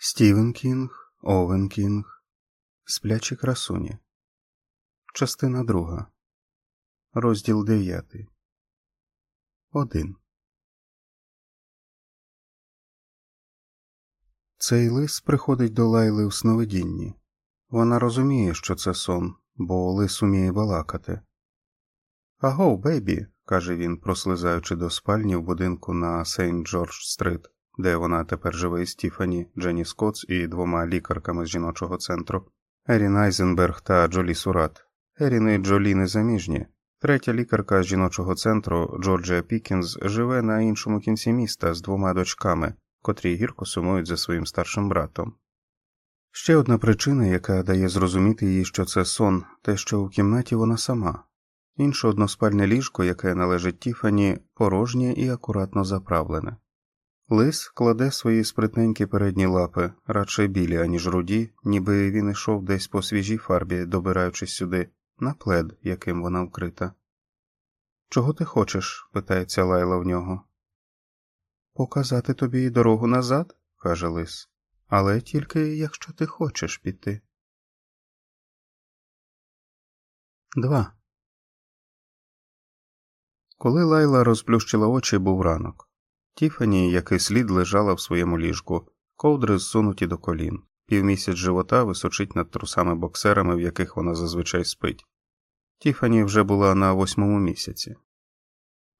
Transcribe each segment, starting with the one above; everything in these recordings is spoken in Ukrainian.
Стівен Кінг, Овен Кінг, Сплячі красуні. Частина друга. Розділ дев'ятий. Один. Цей лис приходить до Лайли у сновидінні. Вона розуміє, що це сон, бо лис уміє балакати. Аго, бейбі, каже він, прослизаючи до спальні в будинку на Сейнт Джордж Стрит, де вона тепер живе із Тіфані, Дженні Скотс і двома лікарками з жіночого центру Ерін Айзенберг та Джолі Сурат. Ерін і Джолі незаміжні. Третя лікарка з жіночого центру Джорджія Пікінз живе на іншому кінці міста з двома дочками, котрі гірко сумують за своїм старшим братом. Ще одна причина, яка дає зрозуміти їй, що це сон, те, що у кімнаті вона сама. Інше односпальне ліжко, яке належить Тіфані, порожнє і акуратно заправлене. Лис кладе свої спритненькі передні лапи, радше білі, аніж руді, ніби він ішов десь по свіжій фарбі, добираючись сюди, на плед, яким вона вкрита. Чого ти хочеш? питається Лайла в нього. Показати тобі дорогу назад, каже лис, але тільки якщо ти хочеш піти. Два. Коли Лайла розплющила очі, був ранок. Тіфані, як і слід, лежала в своєму ліжку, ковдри зсунуті до колін, півмісяць живота височить над трусами боксерами, в яких вона зазвичай спить. Тіфані вже була на восьмому місяці.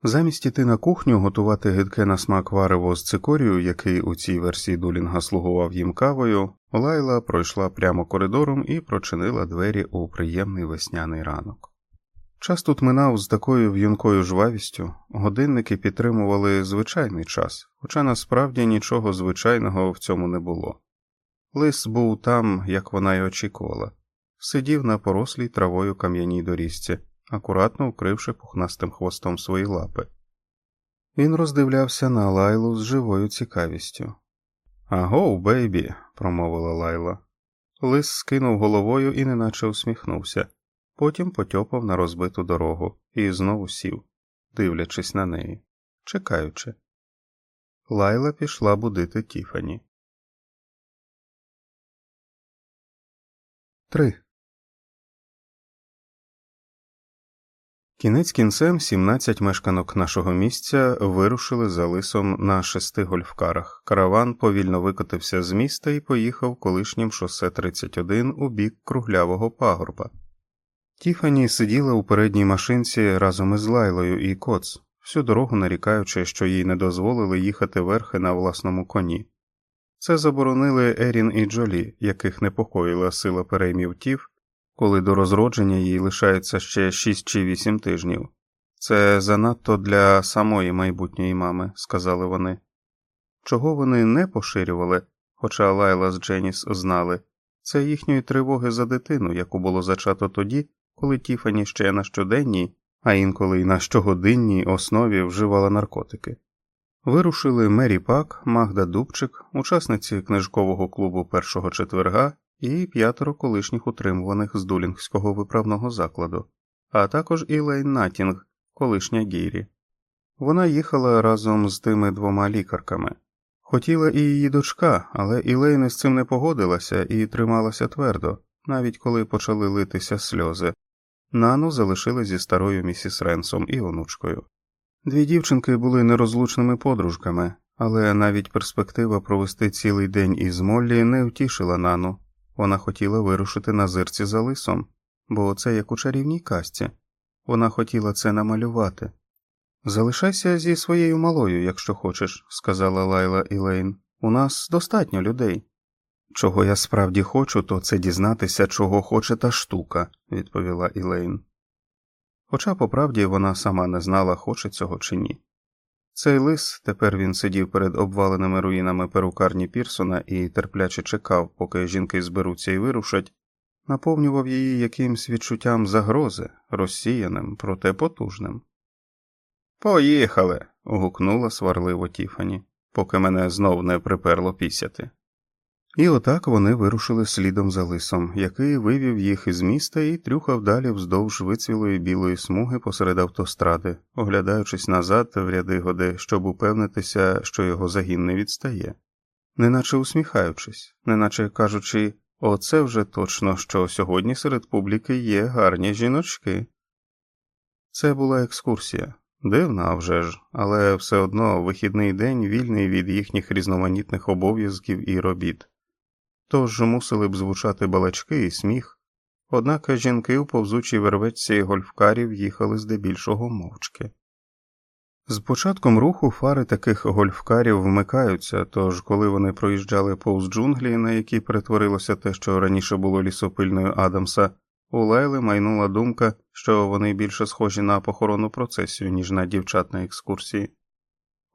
Замість іти на кухню готувати гидке на смак варево з цикорію, який у цій версії дулінга слугував їм кавою, Лайла пройшла прямо коридором і прочинила двері у приємний весняний ранок. Час тут минав з такою в'юнкою жвавістю, годинники підтримували звичайний час, хоча насправді нічого звичайного в цьому не було. Лис був там, як вона й очікувала, сидів на порослій травою кам'яній доріжці, акуратно вкривши пухнастим хвостом свої лапи. Він роздивлявся на лайлу з живою цікавістю. Агоу, бейбі, промовила лайла. Лис скинув головою і неначе усміхнувся потім потьопав на розбиту дорогу і знову сів, дивлячись на неї, чекаючи. Лайла пішла будити Тіфані. Три. Кінець кінцем 17 мешканок нашого місця вирушили за лисом на шести гольфкарах. Караван повільно викотився з міста і поїхав колишнім шосе 31 у бік круглявого пагорба. Тіфані сиділа у передній машинці разом із Лайлою і Коц, всю дорогу нарікаючи, що їй не дозволили їхати верхи на власному коні. Це заборонили Ерін і Джолі, яких непокоїла сила переймів тів, коли до розродження їй лишається ще 6 чи 8 тижнів. Це занадто для самої майбутньої мами, сказали вони. Чого вони не поширювали, хоча Лайла з Дженіс знали, це їхньої тривоги за дитину, яку було зачато тоді, коли Тіфані ще на щоденній, а інколи й на щогодинній основі вживала наркотики. Вирушили Мері Пак, Магда Дубчик, учасниці книжкового клубу першого четверга і п'ятеро колишніх утримуваних з дулінгського виправного закладу, а також Ілейн Натінг, колишня Гірі. Вона їхала разом з тими двома лікарками. Хотіла і її дочка, але Ілейн з цим не погодилася і трималася твердо, навіть коли почали литися сльози, Нану залишили зі старою місіс Ренсом і онучкою. Дві дівчинки були нерозлучними подружками, але навіть перспектива провести цілий день із Моллі не втішила Нану. Вона хотіла вирушити на зирці за лисом, бо це як у чарівній касті. Вона хотіла це намалювати. Залишайся зі своєю малою, якщо хочеш, сказала Лайла Ілейн. У нас достатньо людей. Чого я справді хочу, то це дізнатися, чого хоче та штука, відповіла Ілейн. Хоча по правді вона сама не знала, хоче цього чи ні. Цей лис тепер він сидів перед обваленими руїнами перукарні Пірсона і терпляче чекав, поки жінки зберуться і вирушать, наповнював її якимсь відчуттям загрози, розсіяним, проте потужним. Поїхали. гукнула сварливо Тіфані, поки мене знов не приперло пісяти. І отак вони вирушили слідом за лисом, який вивів їх із міста і трюхав далі вздовж вицвілої білої смуги посеред автостради, оглядаючись назад в ряди годи, щоб упевнитися, що його загін не відстає. неначе усміхаючись, неначе кажучи, оце вже точно, що сьогодні серед публіки є гарні жіночки. Це була екскурсія, дивна вже ж, але все одно вихідний день вільний від їхніх різноманітних обов'язків і робіт. Тож мусили б звучати балачки і сміх, однак жінки у повзучій вервечці гольфкарів їхали здебільшого мовчки. З початком руху фари таких гольфкарів вмикаються, тож коли вони проїжджали повз джунглі, на які перетворилося те, що раніше було лісопильною Адамса, у Лайли майнула думка, що вони більше схожі на похоронну процесію, ніж на дівчат на екскурсії.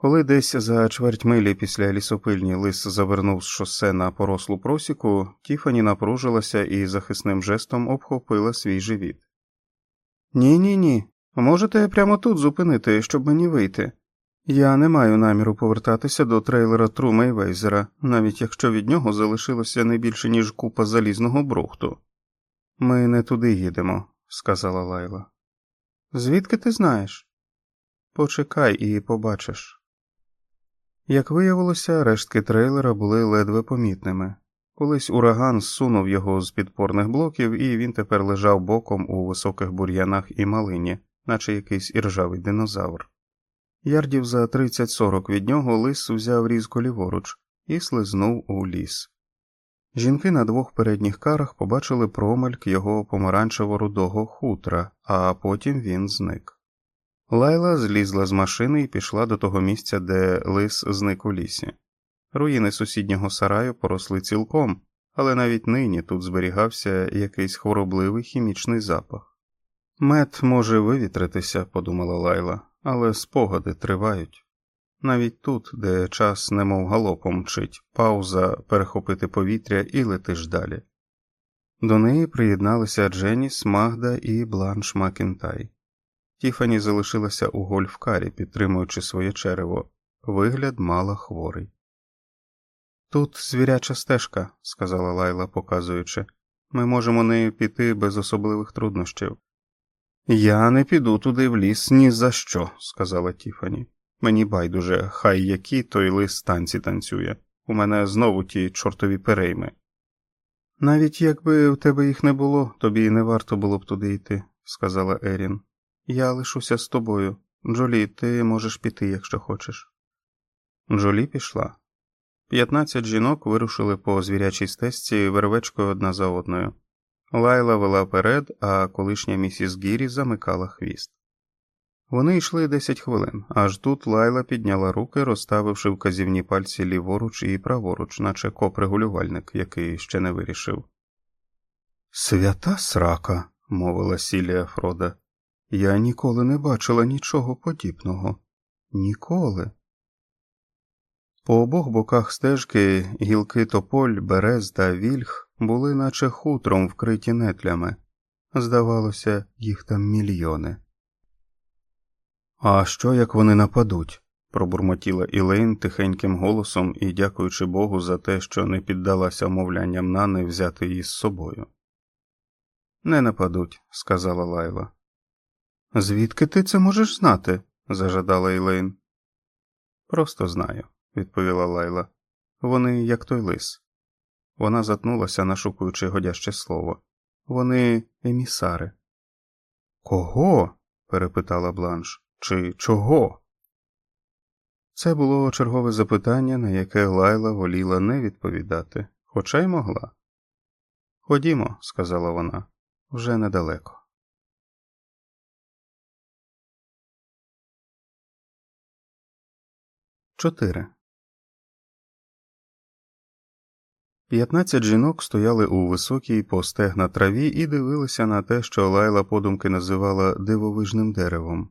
Коли десь за чверть милі після лісопильні лис завернув з шосе на порослу просіку, Тіфані напружилася і захисним жестом обхопила свій живіт. Ні, ні, ні. Можете прямо тут зупинити, щоб мені вийти. Я не маю наміру повертатися до трейлера Трума і Вейзера, навіть якщо від нього залишилося не більше, ніж купа залізного брухту. Ми не туди їдемо, сказала Лайла. Звідки ти знаєш? Почекай і побачиш. Як виявилося, рештки трейлера були ледве помітними. Колись ураган зсунув його з підпорних блоків, і він тепер лежав боком у високих бур'янах і малині, наче якийсь іржавий динозавр. Ярдів за 30-40 від нього лис взяв різко ліворуч і слизнув у ліс. Жінки на двох передніх карах побачили промальк його помаранчево рудого хутра, а потім він зник. Лайла злізла з машини і пішла до того місця, де лис зник у лісі. Руїни сусіднього сараю поросли цілком, але навіть нині тут зберігався якийсь хворобливий хімічний запах. Мед може вивітритися, подумала Лайла, але спогади тривають. Навіть тут, де час немов галопом мчить, пауза перехопити повітря і летиш далі. До неї приєдналися Дженіс, Магда і Бланш Макінтай. Тіфані залишилася у гольфкарі, підтримуючи своє черево. Вигляд мала хворий. Тут звіряча стежка, сказала Лайла, показуючи. Ми можемо нею піти без особливих труднощів. Я не піду туди в ліс ні за що, сказала Тіфані. Мені байдуже, хай які той лис танці танцює. У мене знову ті чортові перейми. Навіть якби в тебе їх не було, тобі не варто було б туди йти, сказала Ерін. Я лишуся з тобою. Джолі, ти можеш піти, якщо хочеш. Джолі пішла. П'ятнадцять жінок вирушили по звірячій стежці вервечкою одна за одною. Лайла вела перед, а колишня місіс Гірі замикала хвіст. Вони йшли десять хвилин, аж тут Лайла підняла руки, розставивши вказівні пальці ліворуч і праворуч, наче коп-регулювальник, який ще не вирішив. Свята срака, мовила Сілія Фрода. Я ніколи не бачила нічого подібного. Ніколи. По обох боках стежки гілки тополь, берез та вільх були наче хутром вкриті нетлями. Здавалося, їх там мільйони. А що як вони нападуть? пробурмотіла Ілейн тихеньким голосом і дякуючи Богу за те, що не піддалася мовлянням Нани взяти її з собою. Не нападуть, сказала Лайла. Звідки ти це можеш знати? зажадала Ілейн. Просто знаю, відповіла Лайла. Вони як той лис. Вона затнулася, нашукуючи годяще слово. Вони емісари. Кого? перепитала Бланш. Чи чого? Це було чергове запитання, на яке Лайла воліла не відповідати, хоча й могла. Ходімо, сказала вона, вже недалеко. Чотири. П'ятнадцять жінок стояли у високій по стегна траві і дивилися на те, що Лайла подумки називала дивовижним деревом.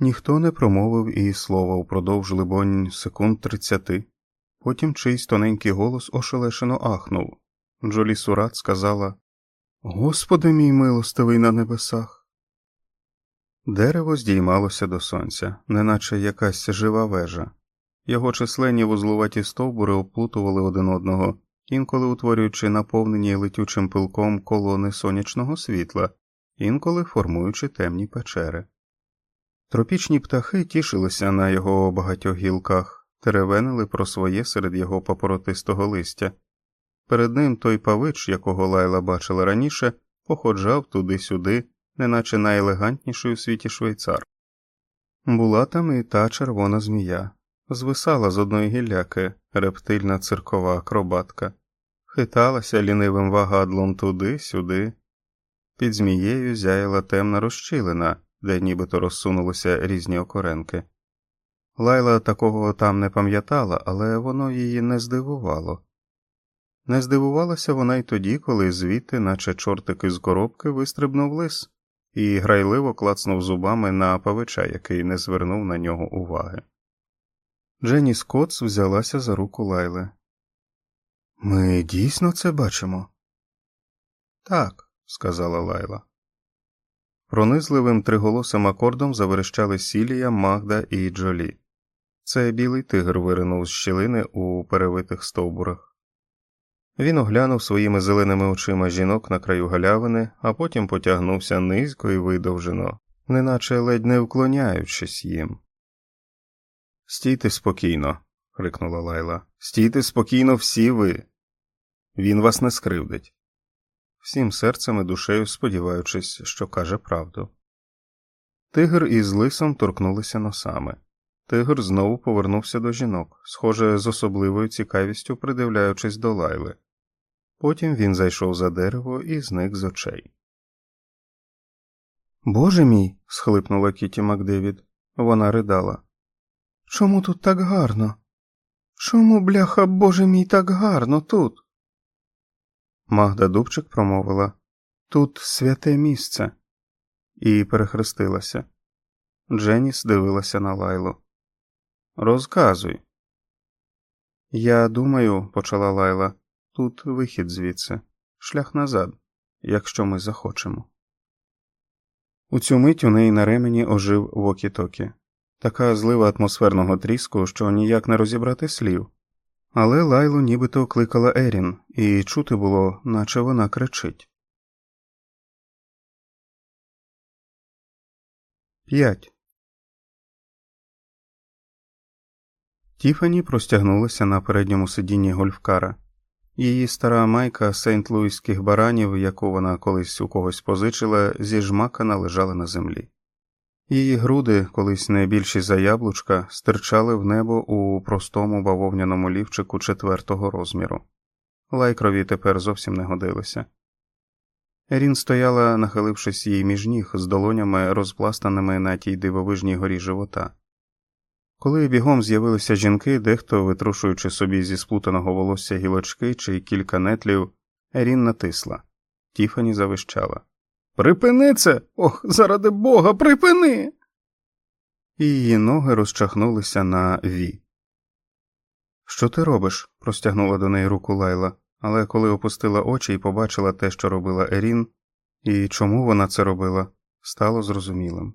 Ніхто не промовив і слова упродовж, либонь, секунд тридцяти. Потім чийсь тоненький голос ошелешено ахнув. Джолі Сурат сказала Господи мій милостивий на небесах. Дерево здіймалося до сонця, неначе якась жива вежа. Його численні вузлуваті стовбури оплутували один одного, інколи утворюючи наповнені летючим пилком колони сонячного світла, інколи формуючи темні печери. Тропічні птахи тішилися на його багатьох гілках, теревенили про своє серед його папоротистого листя. Перед ним той павич, якого лайла бачила раніше, походжав туди-сюди, неначе найелегантніший у світі швейцар. Була там і та червона змія, звисала з одної гілляки рептильна циркова акробатка, хиталася лінивим вагадлом туди-сюди. Під змією зяяла темна розчилина, де нібито розсунулися різні окоренки. Лайла такого там не пам'ятала, але воно її не здивувало. Не здивувалася вона й тоді, коли звідти, наче чортик із коробки, вистрибнув лис і грайливо клацнув зубами на павича, який не звернув на нього уваги. Дженні Скотс взялася за руку Лайли. Ми дійсно це бачимо? Так, сказала Лайла. Пронизливим триголосим акордом заверещали Сілія, Магда і Джолі. Це білий тигр виринув з щілини у перевитих стовбурах. Він оглянув своїми зеленими очима жінок на краю галявини, а потім потягнувся низько і видовжено, неначе ледь не вклоняючись їм. Стійте спокійно, крикнула Лайла. Стійте спокійно всі ви. Він вас не скривдить. Всім серцем і душею сподіваючись, що каже правду. Тигр із лисом торкнулися носами. Тигр знову повернувся до жінок, схоже, з особливою цікавістю придивляючись до лайли. Потім він зайшов за дерево і зник з очей. Боже мій. схлипнула Кіті Макдевід. Вона ридала. Чому тут так гарно? Чому, бляха, боже мій, так гарно тут? Магда Дубчик промовила Тут святе місце, і перехрестилася. Дженіс дивилася на лайлу. Розказуй. Я думаю, почала Лайла, тут вихід звідси, шлях назад, якщо ми захочемо. У цю мить у неї на ремені ожив вокі-токі. така злива атмосферного тріску, що ніяк не розібрати слів. Але Лайлу нібито кликала Ерін, і чути було, наче вона кричить. П'ять. Тіфані простягнулася на передньому сидінні гольфкара. Її стара майка сейнт луїських баранів, яку вона колись у когось позичила, зіжмакана лежала на землі. Її груди, колись не більші за яблучка, стирчали в небо у простому бавовняному лівчику четвертого розміру. Лайкрові тепер зовсім не годилися. Ерін стояла, нахилившись їй між ніг з долонями, розпластаними на тій дивовижній горі живота. Коли бігом з'явилися жінки, дехто, витрушуючи собі зі сплутаного волосся гілочки чи кілька нетлів, Ерін натисла. Тіфані завищала. Припини це! Ох, заради бога, припини. І її ноги розчахнулися на ві. Що ти робиш? простягнула до неї руку Лайла, але коли опустила очі і побачила те, що робила Ерін, і чому вона це робила, стало зрозумілим.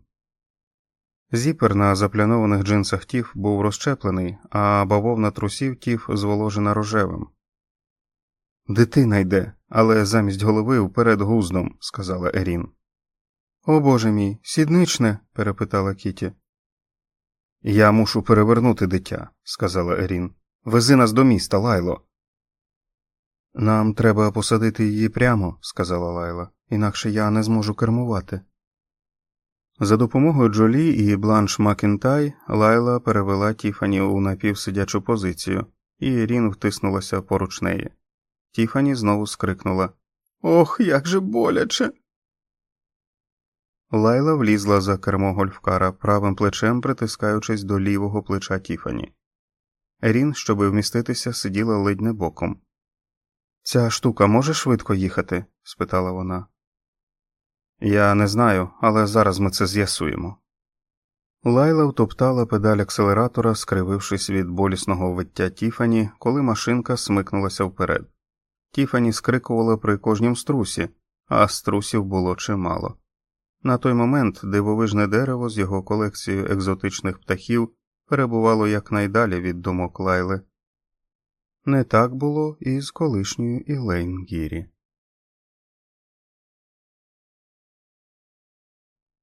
Зіпер на заплянованих джинсах тіф був розчеплений, а бавовна трусів тіф зволожена рожевим. Дитина йде, але замість голови вперед гуздом, сказала Ерін. О боже мій, сідничне? перепитала Кіті. Я мушу перевернути дитя, сказала Ерін. Вези нас до міста, Лайло. Нам треба посадити її прямо, сказала Лайла, інакше я не зможу кермувати. За допомогою Джолі і Бланш Макінтай Лайла перевела Тіфані у напівсидячу позицію, Ерін втиснулася поруч неї. Тіфані знову скрикнула Ох, як же боляче. Лайла влізла за кермо гольфкара, правим плечем притискаючись до лівого плеча Тіфані. Рін, щоби вміститися, сиділа ледь не боком. Ця штука може швидко їхати? спитала вона. Я не знаю, але зараз ми це з'ясуємо. Лайла втоптала педаль акселератора, скривившись від болісного виття Тіфані, коли машинка смикнулася вперед. Тіфані скрикувала при кожнім струсі, а струсів було чимало. На той момент дивовижне дерево з його колекцією екзотичних птахів перебувало якнайдалі від думок Лайли. Не так було і з колишньою Ілейн Гірі.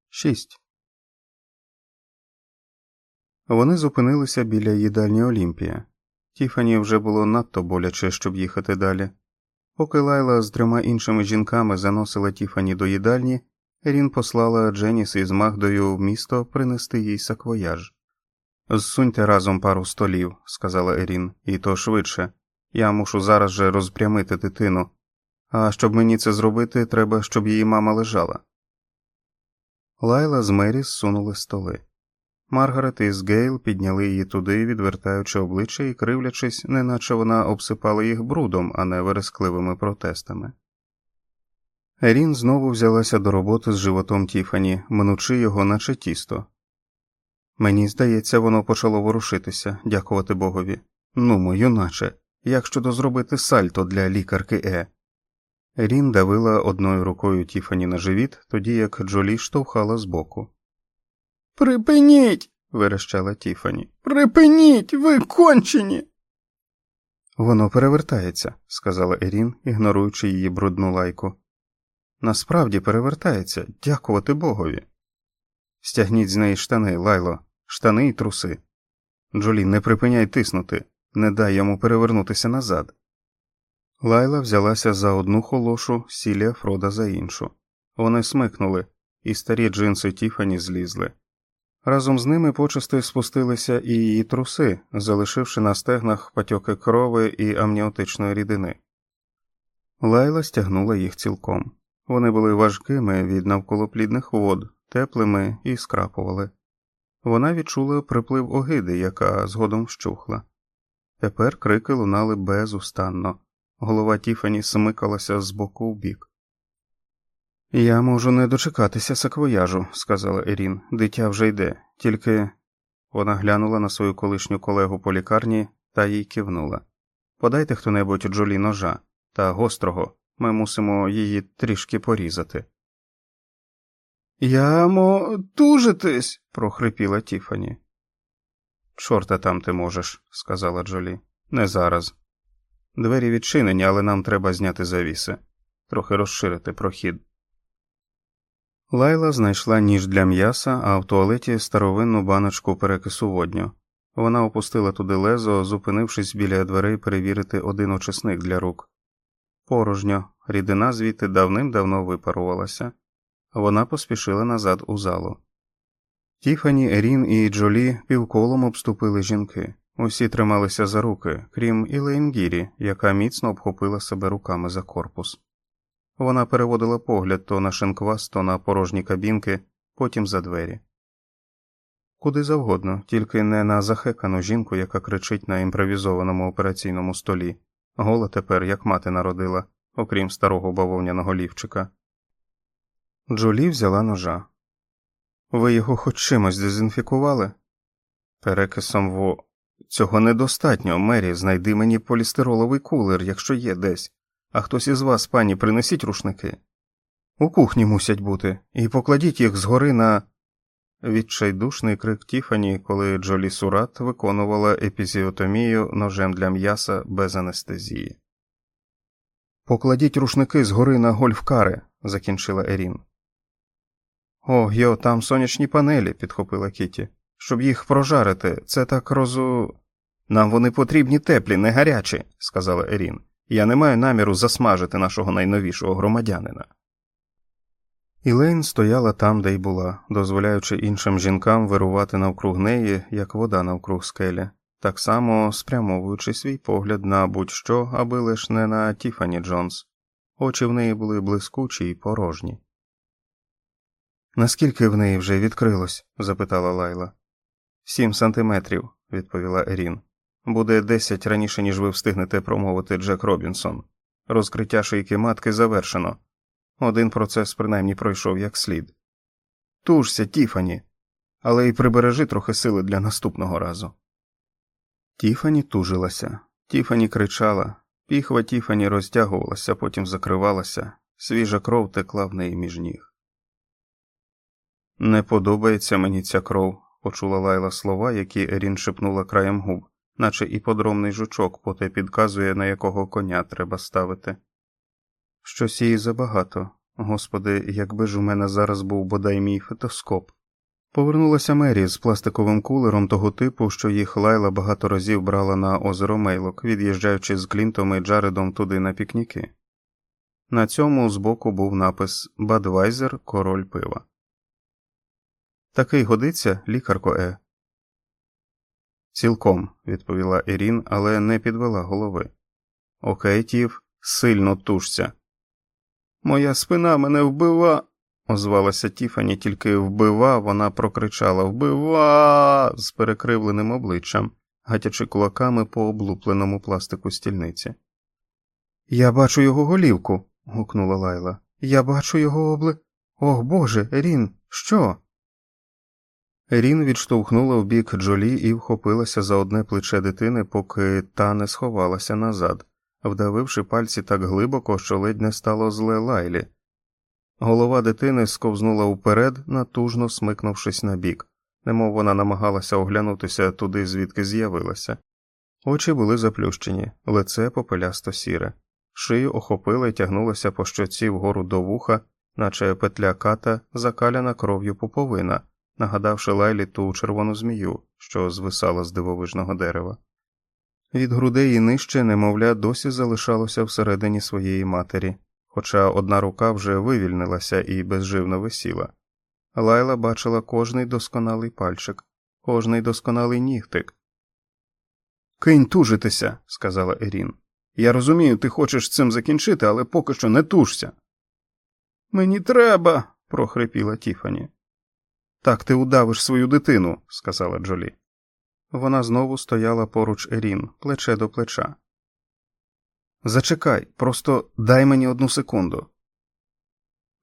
6. Вони зупинилися біля їдальні Олімпія. Тіфані вже було надто боляче, щоб їхати далі. Поки Лайла з трьома іншими жінками заносила Тіфані до їдальні, Ерін послала Дженіс із Магдою в місто принести їй саквояж. Зсуньте разом пару столів, сказала Ерін, і то швидше. Я мушу зараз же розпрямити дитину. А щоб мені це зробити, треба, щоб її мама лежала. Лайла з Мері зсунули столи. Маргарет із Гейл підняли її туди, відвертаючи обличчя і кривлячись, неначе вона обсипала їх брудом, а не верескливими протестами. Ерін знову взялася до роботи з животом Тіфані, минучи його, наче тісто. Мені здається, воно почало ворушитися, дякувати Богові. Ну, юначе, як щодо зробити сальто для лікарки Е. Ерін давила одною рукою Тіфані на живіт, тоді як Джолі штовхала збоку. Припиніть. верещала Тіфані. Припиніть, ви кончені. Воно перевертається, сказала Ерін, ігноруючи її брудну лайку. Насправді перевертається, дякувати Богові. Стягніть з неї штани, лайло, штани й труси. Джолі, не припиняй тиснути, не дай йому перевернутися назад. Лайла взялася за одну холошу, сілля Фрода за іншу. Вони смикнули, і старі джинси Тіфані злізли. Разом з ними почасти спустилися і її труси, залишивши на стегнах патьоки крови і амніотичної рідини. Лайла стягнула їх цілком. Вони були важкими від навколоплідних вод, теплими і скрапували. Вона відчула приплив огиди, яка згодом вщухла. Тепер крики лунали безустанно. Голова Тіфані смикалася з боку в бік. Я можу не дочекатися саквояжу, сказала Ерін. Дитя вже йде, тільки вона глянула на свою колишню колегу по лікарні та їй кивнула. Подайте хто небудь Джолі ножа та гострого, ми мусимо її трішки порізати. Я мо тужитись, прохрипіла Тіфані. Чорта там ти можеш, сказала Джолі. Не зараз. Двері відчинені, але нам треба зняти завіси, трохи розширити прохід. Лайла знайшла ніж для м'яса, а в туалеті старовинну баночку перекису водню. Вона опустила туди лезо, зупинившись біля дверей перевірити один очисник для рук. Порожньо, рідина звідти давним-давно випарувалася. Вона поспішила назад у залу. Тіфані, Ерін і Джолі півколом обступили жінки. Усі трималися за руки, крім Ілейн Гірі, яка міцно обхопила себе руками за корпус. Вона переводила погляд то на шинквас, то на порожні кабінки, потім за двері. Куди завгодно, тільки не на захекану жінку, яка кричить на імпровізованому операційному столі, гола тепер, як мати народила, окрім старого бавовняного лівчика. Джолі взяла ножа. Ви його хоч чимось дезінфікували? Перекисом во. Цього недостатньо, Мері, знайди мені полістироловий кулер, якщо є десь. А хтось із вас, пані, принесіть рушники. У кухні мусять бути, і покладіть їх згори на. Відчайдушний крик Тіфані, коли Джолі Сурат виконувала епізіотомію ножем для м'яса без анестезії. Покладіть рушники згори на гольфкари, закінчила Ерін. О, йо, там сонячні панелі, підхопила Кіті. Щоб їх прожарити, це так розу. Нам вони потрібні теплі, не гарячі, сказала Ерін. Я не маю наміру засмажити нашого найновішого громадянина. Ілейн стояла там, де й була, дозволяючи іншим жінкам вирувати навкруг неї, як вода навкруг скелі, так само спрямовуючи свій погляд на будь-що, аби лиш не на Тіфані Джонс. Очі в неї були блискучі й порожні. Наскільки в неї вже відкрилось? запитала Лайла. Сім сантиметрів, відповіла Ерін. Буде десять раніше, ніж ви встигнете промовити Джек Робінсон. Розкриття шийки матки завершено. Один процес принаймні пройшов як слід. Тужся, Тіфані, але й прибережи трохи сили для наступного разу. Тіфані тужилася, Тіфані кричала, піхва Тіфані розтягувалася, потім закривалася, свіжа кров текла в неї між ніг. Не подобається мені ця кров, почула лайла слова, які Ерін шепнула краєм губ наче іподромний жучок потай підказує, на якого коня треба ставити. Щось її забагато, господи, якби ж у мене зараз був бодай мій фетоскоп. Повернулася Мері з пластиковим кулером того типу, що їх Лайла багато разів брала на озеро Мейлок, від'їжджаючи з Клінтом і Джаредом туди на пікніки. На цьому збоку був напис Бадвайзер Король пива. Такий годиться, лікарко Е. Цілком, відповіла Ірін, але не підвела голови. Окей, тів, сильно тушся. Моя спина мене вбива. озвалася Тіфані, тільки вбива, вона прокричала Вбива з перекривленим обличчям, гатячи кулаками по облупленому пластику стільниці. Я бачу його голівку. гукнула Лайла. Я бачу його обли. Ох Боже, Рін, що? Рін відштовхнула в бік Джолі і вхопилася за одне плече дитини, поки та не сховалася назад, вдавивши пальці так глибоко, що ледь не стало зле лайлі. Голова дитини сковзнула вперед, натужно смикнувшись на бік, немов вона намагалася оглянутися туди, звідки з'явилася. Очі були заплющені, лице попелясто сіре, шию охопила і тягнулася по щоці вгору до вуха, наче петля ката, закаляна кров'ю пуповина нагадавши Лайлі ту червону змію, що звисала з дивовижного дерева. Від грудей і нижче, немовля, досі залишалося всередині своєї матері, хоча одна рука вже вивільнилася і безживно висіла. Лайла бачила кожний досконалий пальчик, кожний досконалий нігтик. Кинь тужитися, сказала Ерін. Я розумію, ти хочеш цим закінчити, але поки що не тужся. Мені треба, прохрипіла Тіфані. Так ти удавиш свою дитину, сказала Джолі. Вона знову стояла поруч Ерін, плече до плеча. Зачекай, просто дай мені одну секунду.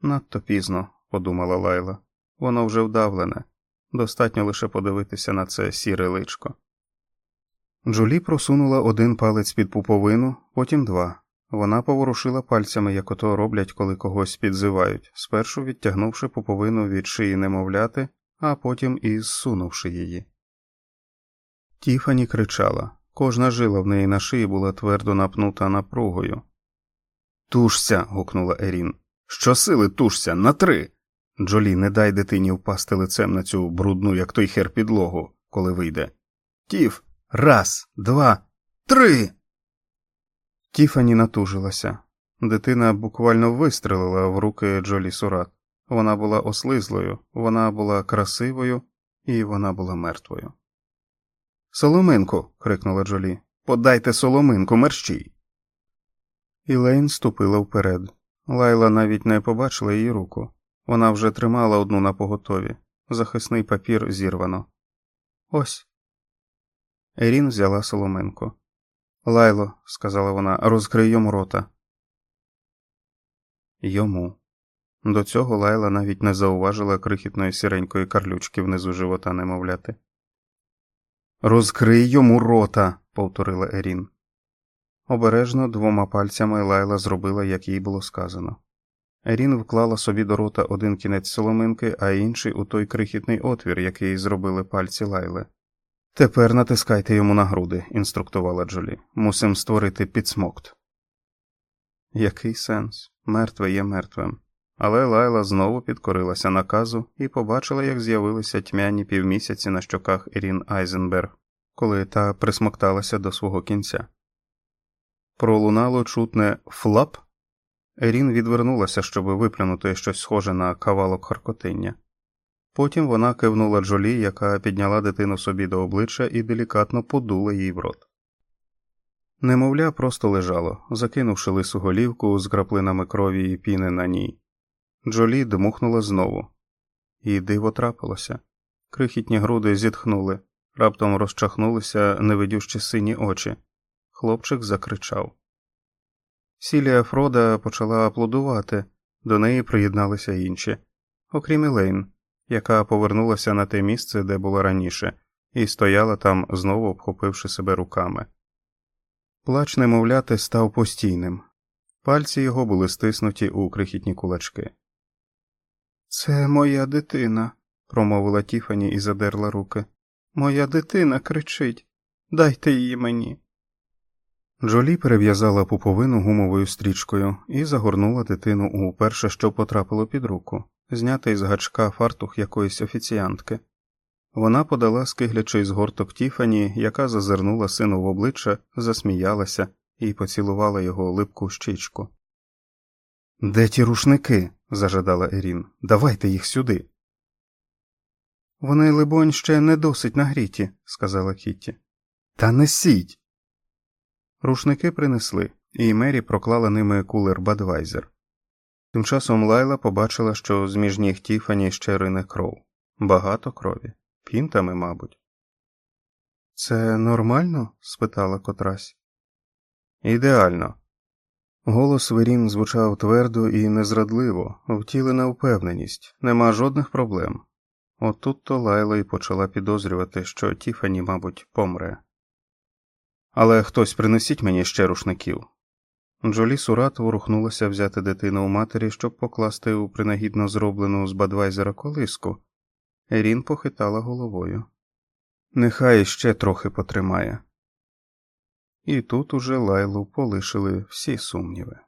Надто пізно, подумала Лайла. Воно вже вдавлене. Достатньо лише подивитися на це сіре личко. Джулі просунула один палець під пуповину, потім два. Вона поворушила пальцями, як ото роблять, коли когось підзивають, спершу відтягнувши пуповину від шиї немовляти, а потім і зсунувши її. Тіфані кричала, кожна жила в неї на шиї була твердо напнута напругою. Тушся. гукнула Ерін. Щосили тушся, на три. Джолі, не дай дитині впасти лицем на цю брудну, як той хер підлогу, коли вийде. Тіф, раз, два, три. Тіфані натужилася. Дитина буквально вистрелила в руки Джолі Сурат. Вона була ослизлою, вона була красивою і вона була мертвою. Соломинку. крикнула Джолі. Подайте соломинку, мерщій. Ілейн ступила вперед. Лайла навіть не побачила її руку. Вона вже тримала одну на поготові. Захисний папір зірвано. Ось. Ерін взяла соломинку. Лайло, сказала вона, розкрий йому рота. Йому. До цього Лайла навіть не зауважила крихітної сіренької карлючки внизу живота немовляти. Розкрий йому рота, повторила Ерін. Обережно двома пальцями Лайла зробила, як їй було сказано. Ерін вклала собі до рота один кінець соломинки, а інший у той крихітний отвір, який зробили пальці Лайли. Тепер натискайте йому на груди, інструктувала Джолі. Мусим створити підсмокт. Який сенс? Мертве є мертвим. Але Лайла знову підкорилася наказу і побачила, як з'явилися тьмяні півмісяці на щоках Ірін Айзенберг, коли та присмокталася до свого кінця. Пролунало чутне флап. Ерін відвернулася, щоб виплюнути щось схоже на кавалок харкотиння. Потім вона кивнула Джолі, яка підняла дитину собі до обличчя і делікатно подула їй в рот. Немовля просто лежало, закинувши лису голівку з краплинами крові і піни на ній. Джолі дмухнула знову, і диво трапилося. Крихітні груди зітхнули, раптом розчахнулися невидющі сині очі. Хлопчик закричав. Сілія Фрода почала аплодувати, до неї приєдналися інші, окрім Елейн, яка повернулася на те місце, де була раніше, і стояла там, знову обхопивши себе руками. Плач немовляти став постійним, пальці його були стиснуті у крихітні кулачки. Це моя дитина, промовила Тіфані і задерла руки. Моя дитина кричить. Дайте її мені. Джолі перев'язала пуповину гумовою стрічкою і загорнула дитину у перше, що потрапило під руку, знятий з гачка фартух якоїсь офіціантки. Вона подала скиглячий згорток Тіфані, яка зазирнула сину в обличчя, засміялася і поцілувала його липку щічку. Де ті рушники? зажадала Ерін. Давайте їх сюди. Вони, либонь, ще не досить нагріті, сказала Кітті. Та несіть. Рушники принесли, і Мері проклала ними кулер Бадвайзер. Тим часом Лайла побачила, що з-між ніг Тіфані ще рине кров. Багато крові. Пінтами, мабуть. Це нормально? спитала котрась. Ідеально. Голос Верін звучав твердо і незрадливо, втілена впевненість, нема жодних проблем. Отут то Лайла й почала підозрювати, що Тіфані, мабуть, помре. Але хтось принесіть мені ще рушників. Джолі Сурат ворухнулася взяти дитину у матері, щоб покласти у принагідно зроблену з Бадвайзера колиску. Ерін похитала головою. Нехай ще трохи потримає. І тут уже лайлу полишили всі сумніви.